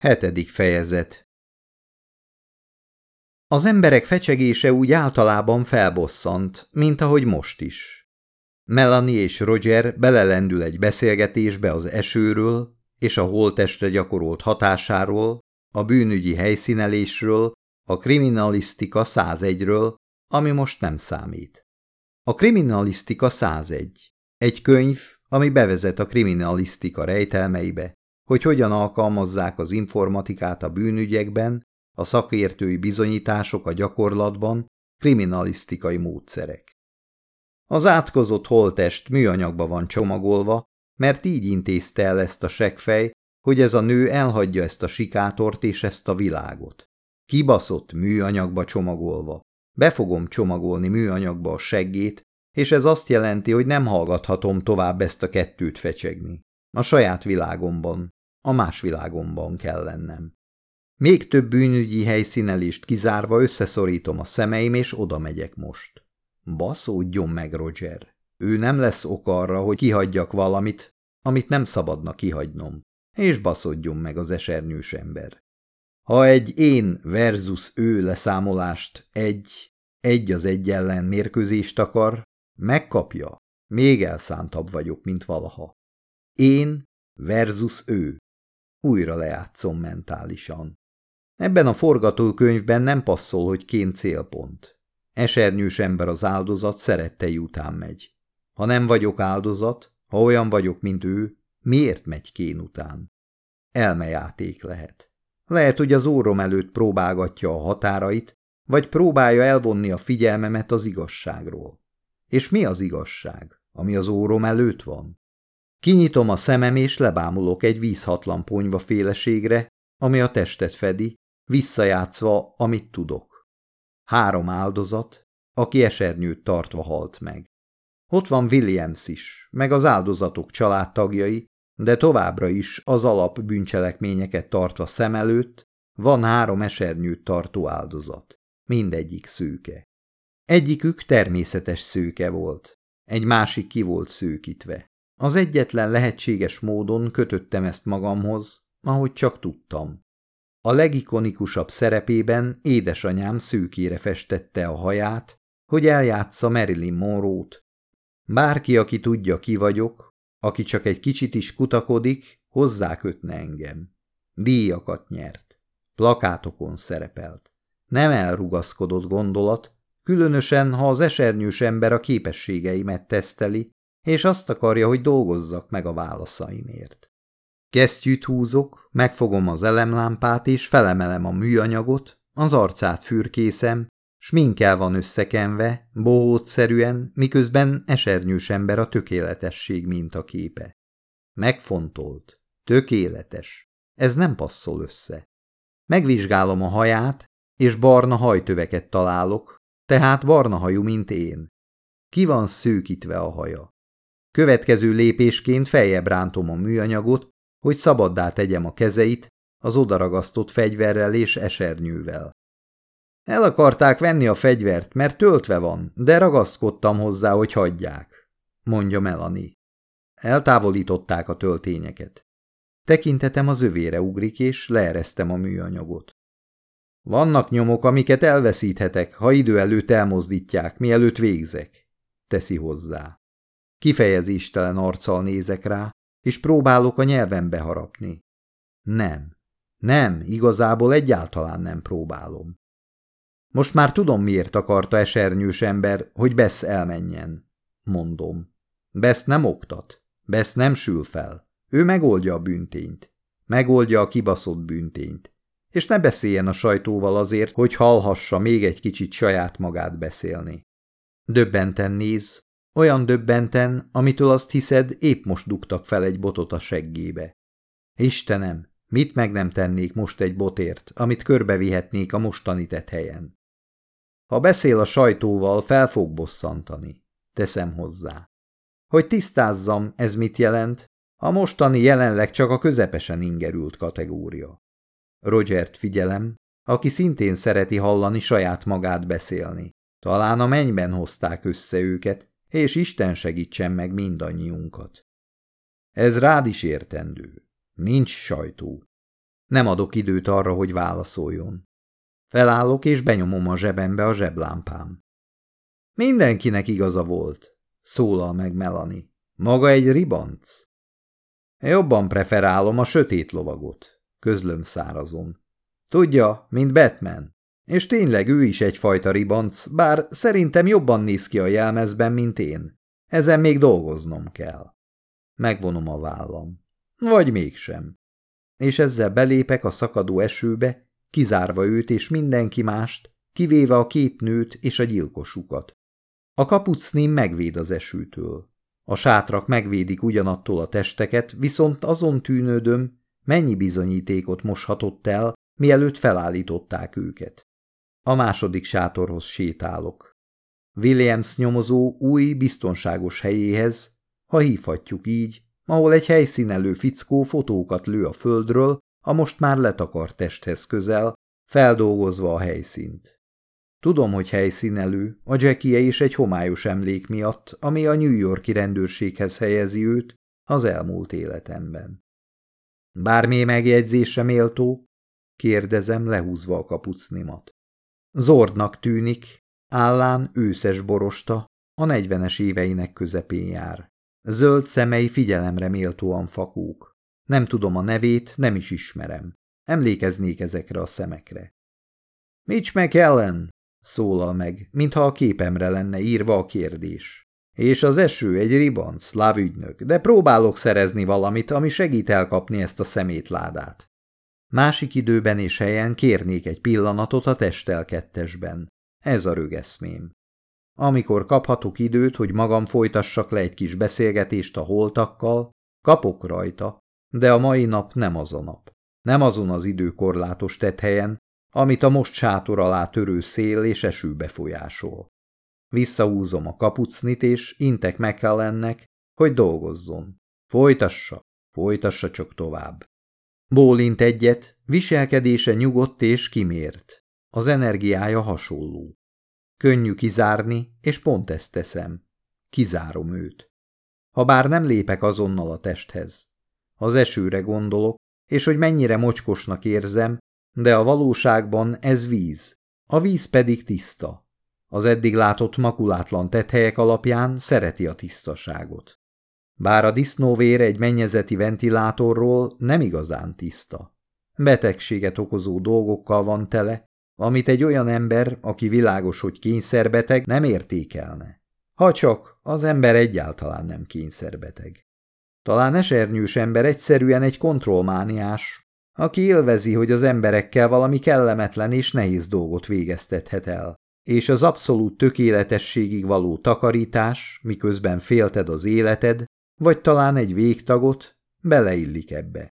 Hetedik fejezet Az emberek fecsegése úgy általában felbosszant, mint ahogy most is. Melanie és Roger belelendül egy beszélgetésbe az esőről és a holtestre gyakorolt hatásáról, a bűnügyi helyszínelésről, a kriminalisztika 101-ről, ami most nem számít. A kriminalisztika 101. Egy könyv, ami bevezet a kriminalisztika rejtelmeibe, hogy hogyan alkalmazzák az informatikát a bűnügyekben, a szakértői bizonyítások a gyakorlatban, kriminalisztikai módszerek. Az átkozott holtest műanyagba van csomagolva, mert így intézte el ezt a segfej, hogy ez a nő elhagyja ezt a sikátort és ezt a világot. Kibaszott műanyagba csomagolva. Be fogom csomagolni műanyagba a seggét, és ez azt jelenti, hogy nem hallgathatom tovább ezt a kettőt fecsegni. A saját világomban, a más világomban kell lennem. Még több bűnügyi helyszínelést kizárva összeszorítom a szemeim, és oda megyek most. Baszódjon meg, Roger. Ő nem lesz ok arra, hogy kihagyjak valamit, amit nem szabadna kihagynom. És baszodjon meg az esernyős ember. Ha egy én versus ő leszámolást egy, egy az egy ellen mérkőzést akar, megkapja, még elszántabb vagyok, mint valaha. Én versus ő. Újra lejátszom mentálisan. Ebben a forgatókönyvben nem passzol, hogy kén célpont. Esernyős ember az áldozat szerettei után megy. Ha nem vagyok áldozat, ha olyan vagyok, mint ő, miért megy kén után? Elmejáték lehet. Lehet, hogy az órom előtt próbálgatja a határait, vagy próbálja elvonni a figyelmemet az igazságról. És mi az igazság, ami az órom előtt van? Kinyitom a szemem, és lebámulok egy vízhatlan ponyva féleségre, ami a testet fedi, visszajátszva, amit tudok. Három áldozat, aki esernyőt tartva halt meg. Ott van Williams is, meg az áldozatok családtagjai, de továbbra is az alap bűncselekményeket tartva szem előtt van három esernyőt tartó áldozat, mindegyik szőke. Egyikük természetes szőke volt, egy másik ki volt szőkítve. Az egyetlen lehetséges módon kötöttem ezt magamhoz, ahogy csak tudtam. A legikonikusabb szerepében édesanyám szőkére festette a haját, hogy eljátsza Marilyn Monroe-t. Bárki, aki tudja, ki vagyok, aki csak egy kicsit is kutakodik, hozzákötne engem. Díjakat nyert. Plakátokon szerepelt. Nem elrugaszkodott gondolat, különösen, ha az esernyős ember a képességeimet teszteli, és azt akarja, hogy dolgozzak meg a válaszaimért. Kesztyűt húzok, megfogom az elemlámpát, és felemelem a műanyagot, az arcát fürkészem, sminkel van összekenve, bohótszerűen, miközben esernyős ember a tökéletesség mintaképe. Megfontolt, tökéletes, ez nem passzol össze. Megvizsgálom a haját, és barna hajtöveket találok, tehát barna hajú, mint én. Ki van szűkítve a haja. Következő lépésként feljebb rántom a műanyagot, hogy szabaddá tegyem a kezeit, az odaragasztott fegyverrel és esernyővel. El akarták venni a fegyvert, mert töltve van, de ragaszkodtam hozzá, hogy hagyják, mondja Melanie. Eltávolították a töltényeket. Tekintetem az övére ugrik, és leeresztem a műanyagot. Vannak nyomok, amiket elveszíthetek, ha idő előtt elmozdítják, mielőtt végzek, teszi hozzá. Kifejezéstelen arccal nézek rá, és próbálok a nyelvembe harapni. Nem, nem, igazából egyáltalán nem próbálom. Most már tudom, miért akarta esernyős ember, hogy Besz elmenjen. Mondom. Besz nem oktat. Besz nem sül fel. Ő megoldja a büntényt. Megoldja a kibaszott büntényt. És ne beszéljen a sajtóval azért, hogy hallhassa még egy kicsit saját magát beszélni. Döbbenten néz, olyan döbbenten, amitől azt hiszed, épp most dugtak fel egy botot a seggébe. Istenem, mit meg nem tennék most egy botért, amit körbevihetnék a mostani helyen? Ha beszél a sajtóval, fel fog bosszantani. Teszem hozzá. Hogy tisztázzam, ez mit jelent, a mostani jelenleg csak a közepesen ingerült kategória. Rogert figyelem, aki szintén szereti hallani saját magát beszélni. Talán a mennyben hozták össze őket, és Isten segítsen meg mindannyiunkat. Ez rád is értendő. Nincs sajtó. Nem adok időt arra, hogy válaszoljon. Felállok és benyomom a zsebembe a zseblámpám. Mindenkinek igaza volt, szólal meg Melanie. Maga egy ribanc? Jobban preferálom a sötét lovagot, közlöm szárazon. Tudja, mint Batman. És tényleg ő is egyfajta ribanc, bár szerintem jobban néz ki a jelmezben, mint én. Ezen még dolgoznom kell. Megvonom a vállam. Vagy mégsem. És ezzel belépek a szakadó esőbe, kizárva őt és mindenki mást, kivéve a két nőt és a gyilkosukat. A kapucnim megvéd az esőtől. A sátrak megvédik ugyanattól a testeket, viszont azon tűnődöm, mennyi bizonyítékot moshatott el, mielőtt felállították őket. A második sátorhoz sétálok. Williams nyomozó új, biztonságos helyéhez, ha hívhatjuk így, ahol egy helyszínelő fickó fotókat lő a földről, a most már letakart testhez közel, feldolgozva a helyszínt. Tudom, hogy helyszínelő, a Jackie és egy homályos emlék miatt, ami a New Yorki rendőrséghez helyezi őt az elmúlt életemben. Bármi megjegyzésre méltó? kérdezem, lehúzva a kapucnimat. Zordnak tűnik, állán őszes borosta, a negyvenes éveinek közepén jár. Zöld szemei figyelemre méltóan fakók. Nem tudom a nevét, nem is ismerem. Emlékeznék ezekre a szemekre. Mitch McKellen, szólal meg, mintha a képemre lenne írva a kérdés. És az eső egy ribanc, szlávügynök, de próbálok szerezni valamit, ami segít elkapni ezt a szemétládát. Másik időben és helyen kérnék egy pillanatot a testelkettesben. Ez a rögeszmém. Amikor kaphatok időt, hogy magam folytassak le egy kis beszélgetést a holtakkal, kapok rajta, de a mai nap nem az a nap. Nem azon az időkorlátos tethelyen, amit a most sátor alá törő szél és eső befolyásol. Visszahúzom a kapucnit, és intek McKellennek, hogy dolgozzon. Folytassa, folytassa csak tovább. Bólint egyet, viselkedése nyugodt és kimért. Az energiája hasonló. Könnyű kizárni, és pont ezt teszem. Kizárom őt. Ha bár nem lépek azonnal a testhez. Az esőre gondolok, és hogy mennyire mocskosnak érzem, de a valóságban ez víz. A víz pedig tiszta. Az eddig látott makulátlan tethelyek alapján szereti a tisztaságot. Bár a disznóvér egy mennyezeti ventilátorról nem igazán tiszta. Betegséget okozó dolgokkal van tele, amit egy olyan ember, aki világos, hogy kényszerbeteg, nem értékelne. Ha csak az ember egyáltalán nem kényszerbeteg. Talán esernyős ember egyszerűen egy kontrollmániás, aki élvezi, hogy az emberekkel valami kellemetlen és nehéz dolgot végeztethet el, és az abszolút tökéletességig való takarítás, miközben félted az életed, vagy talán egy végtagot, beleillik ebbe.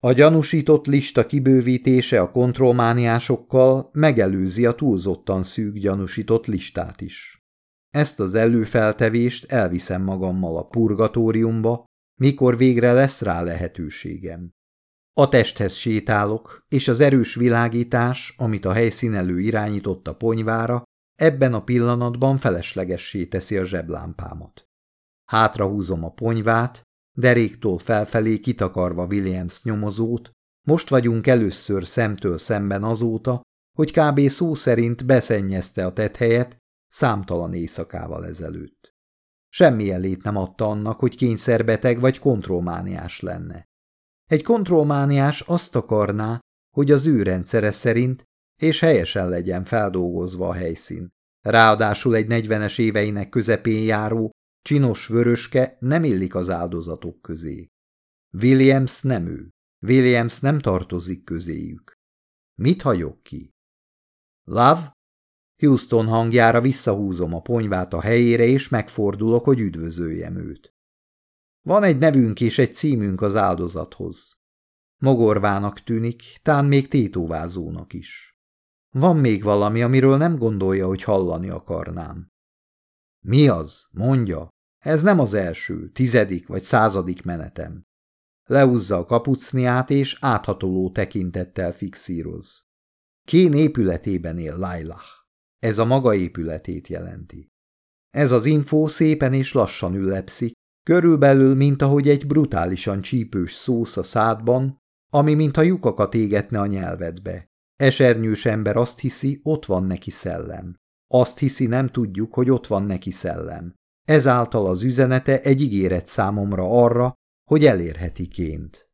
A gyanúsított lista kibővítése a kontrollmániásokkal megelőzi a túlzottan szűk gyanúsított listát is. Ezt az előfeltevést elviszem magammal a purgatóriumba, mikor végre lesz rá lehetőségem. A testhez sétálok, és az erős világítás, amit a helyszínelő irányított a ponyvára, ebben a pillanatban feleslegessé teszi a zseblámpámat. Hátrahúzom a ponyvát, deréktól felfelé kitakarva Williams nyomozót, most vagyunk először szemtől szemben azóta, hogy kb. szó szerint beszennyezte a tethelyet számtalan éjszakával ezelőtt. Semmi elét nem adta annak, hogy kényszerbeteg vagy kontrollmániás lenne. Egy kontrollmániás azt akarná, hogy az ő rendszere szerint és helyesen legyen feldolgozva a helyszín. Ráadásul egy negyvenes éveinek közepén járó, csinos vöröske nem illik az áldozatok közé. Williams nem ő. Williams nem tartozik közéjük. Mit hagyok ki? Love? Houston hangjára visszahúzom a ponyvát a helyére, és megfordulok, hogy üdvözöljem őt. Van egy nevünk és egy címünk az áldozathoz. Mogorvának tűnik, tán még tétovázónak is. Van még valami, amiről nem gondolja, hogy hallani akarnám. Mi az? Mondja. Ez nem az első, tizedik vagy századik menetem. Leúzza a kapucniát, és áthatoló tekintettel fixíroz. Kén épületében él Lailah. Ez a maga épületét jelenti. Ez az infó szépen és lassan üllepszik, körülbelül, mint ahogy egy brutálisan csípős szósz a szádban, ami mint a lyukakat égetne a nyelvedbe. Esernyős ember azt hiszi, ott van neki szellem. Azt hiszi, nem tudjuk, hogy ott van neki szellem. Ezáltal az üzenete egy ígéret számomra arra, hogy elérhetiként.